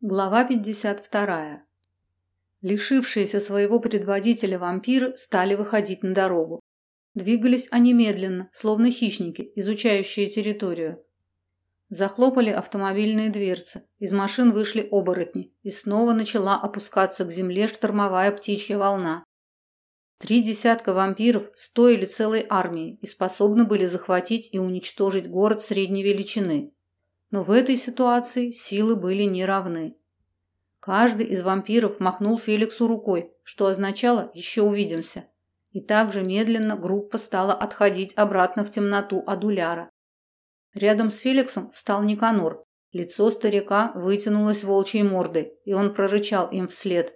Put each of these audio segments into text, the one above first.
Глава 52. Лишившиеся своего предводителя вампиры стали выходить на дорогу. Двигались они медленно, словно хищники, изучающие территорию. Захлопали автомобильные дверцы, из машин вышли оборотни, и снова начала опускаться к земле штормовая птичья волна. Три десятка вампиров стоили целой армии и способны были захватить и уничтожить город средней величины. Но в этой ситуации силы были неравны. Каждый из вампиров махнул Феликсу рукой, что означало «еще увидимся». И также медленно группа стала отходить обратно в темноту Адуляра. Рядом с Феликсом встал Никанор. Лицо старика вытянулось волчьей мордой, и он прорычал им вслед.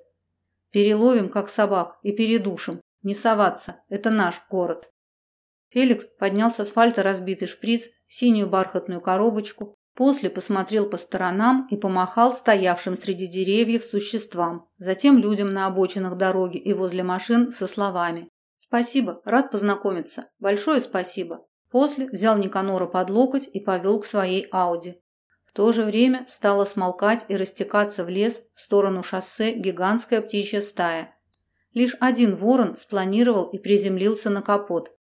«Переловим, как собак, и передушим. Не соваться, это наш город». Феликс поднял с асфальта разбитый шприц, синюю бархатную коробочку, После посмотрел по сторонам и помахал стоявшим среди деревьев существам, затем людям на обочинах дороги и возле машин со словами «Спасибо, рад познакомиться. Большое спасибо». После взял Никанора под локоть и повел к своей Ауди. В то же время стала смолкать и растекаться в лес в сторону шоссе гигантская птичья стая. Лишь один ворон спланировал и приземлился на капот.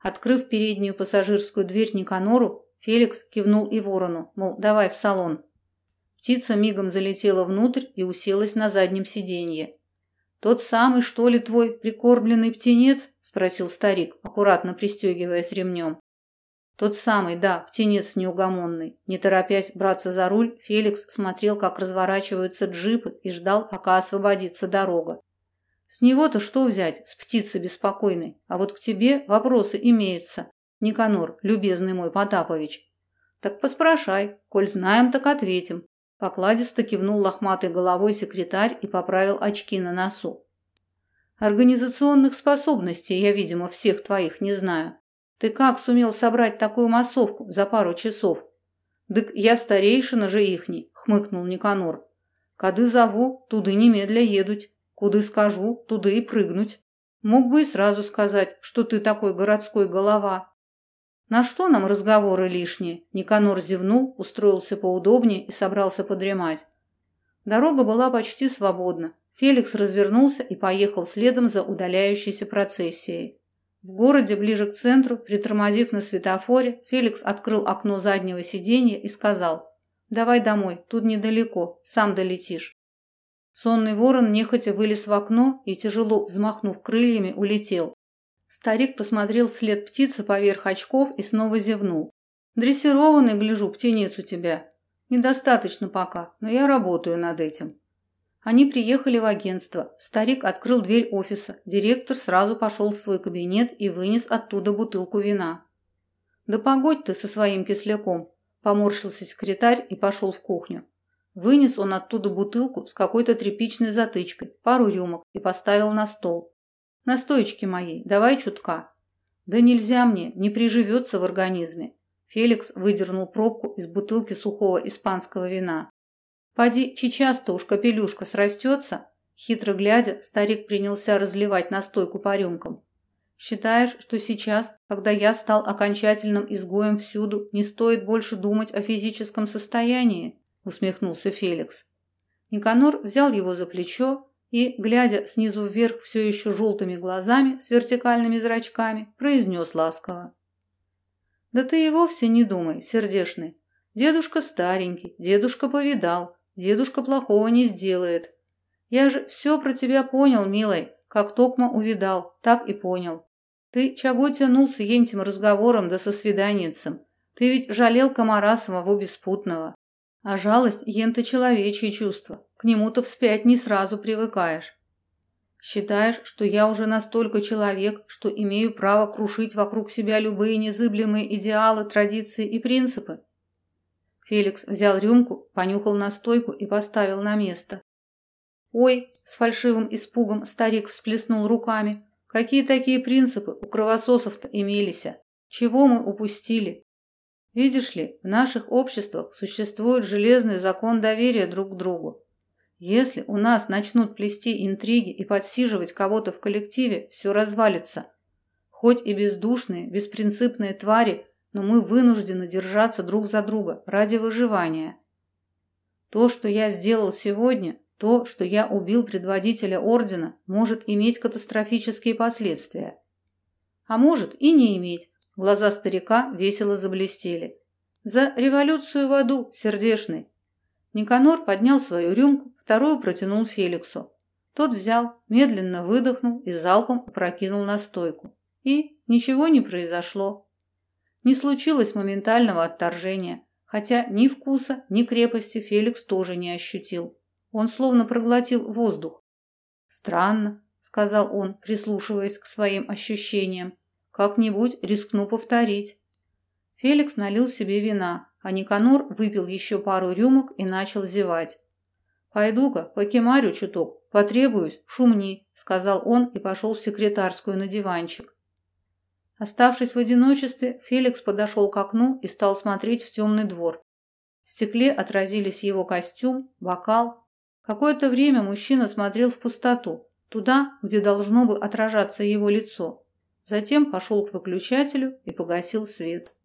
Открыв переднюю пассажирскую дверь Никанору, Феликс кивнул и ворону, мол, давай в салон. Птица мигом залетела внутрь и уселась на заднем сиденье. «Тот самый, что ли, твой прикормленный птенец?» – спросил старик, аккуратно пристегиваясь ремнем. «Тот самый, да, птенец неугомонный». Не торопясь браться за руль, Феликс смотрел, как разворачиваются джипы и ждал, пока освободится дорога. «С него-то что взять, с птицы беспокойной? А вот к тебе вопросы имеются. Никанор, любезный мой Потапович. Так поспрашай, коль знаем, так ответим. Покладисто кивнул лохматой головой секретарь и поправил очки на носу. Организационных способностей я, видимо, всех твоих не знаю. Ты как сумел собрать такую массовку за пару часов? Дык я старейшина же ихний, хмыкнул Никанор. Кады зову, туды немедля едуть. Куды скажу, туды и прыгнуть. Мог бы и сразу сказать, что ты такой городской голова, на что нам разговоры лишние? Никанор зевнул, устроился поудобнее и собрался подремать. Дорога была почти свободна. Феликс развернулся и поехал следом за удаляющейся процессией. В городе, ближе к центру, притормозив на светофоре, Феликс открыл окно заднего сиденья и сказал «Давай домой, тут недалеко, сам долетишь». Сонный ворон нехотя вылез в окно и, тяжело взмахнув крыльями, улетел. Старик посмотрел вслед птицы поверх очков и снова зевнул. «Дрессированный, гляжу, птенец у тебя. Недостаточно пока, но я работаю над этим». Они приехали в агентство. Старик открыл дверь офиса. Директор сразу пошел в свой кабинет и вынес оттуда бутылку вина. «Да погодь ты со своим кисляком», – поморщился секретарь и пошел в кухню. Вынес он оттуда бутылку с какой-то тряпичной затычкой, пару рюмок и поставил на стол. Настойчики моей, давай чутка. Да нельзя мне, не приживется в организме. Феликс выдернул пробку из бутылки сухого испанского вина. Поди, чечасто уж капелюшка срастется. Хитро глядя, старик принялся разливать настойку по рюмкам. Считаешь, что сейчас, когда я стал окончательным изгоем всюду, не стоит больше думать о физическом состоянии? Усмехнулся Феликс. Никанор взял его за плечо и, глядя снизу вверх все еще желтыми глазами с вертикальными зрачками, произнес ласково. «Да ты и вовсе не думай, сердешный. Дедушка старенький, дедушка повидал, дедушка плохого не сделает. Я же все про тебя понял, милый, как токмо увидал, так и понял. Ты чего тянул с ентим разговором да со свиданицем? Ты ведь жалел комара самого беспутного. А жалость – ента человечье чувство. К нему-то вспять не сразу привыкаешь. Считаешь, что я уже настолько человек, что имею право крушить вокруг себя любые незыблемые идеалы, традиции и принципы? Феликс взял рюмку, понюхал настойку и поставил на место. «Ой!» – с фальшивым испугом старик всплеснул руками. «Какие такие принципы у кровососов-то имелись? Чего мы упустили? Видишь ли, в наших обществах существует железный закон доверия друг к другу. Если у нас начнут плести интриги и подсиживать кого-то в коллективе, все развалится. Хоть и бездушные, беспринципные твари, но мы вынуждены держаться друг за друга ради выживания. То, что я сделал сегодня, то, что я убил предводителя ордена, может иметь катастрофические последствия. А может и не иметь. Глаза старика весело заблестели. За революцию в аду, сердешный. Никанор поднял свою рюмку, вторую протянул Феликсу. Тот взял, медленно выдохнул и залпом опрокинул на стойку. И ничего не произошло. Не случилось моментального отторжения, хотя ни вкуса, ни крепости Феликс тоже не ощутил. Он словно проглотил воздух. «Странно», — сказал он, прислушиваясь к своим ощущениям. «Как-нибудь рискну повторить». Феликс налил себе вина, а Никанор выпил еще пару рюмок и начал зевать. «Пойду-ка, покемарю чуток, потребуюсь, шумни», — сказал он и пошел в секретарскую на диванчик. Оставшись в одиночестве, Феликс подошел к окну и стал смотреть в темный двор. В стекле отразились его костюм, бокал. Какое-то время мужчина смотрел в пустоту, туда, где должно бы отражаться его лицо. Затем пошел к выключателю и погасил свет.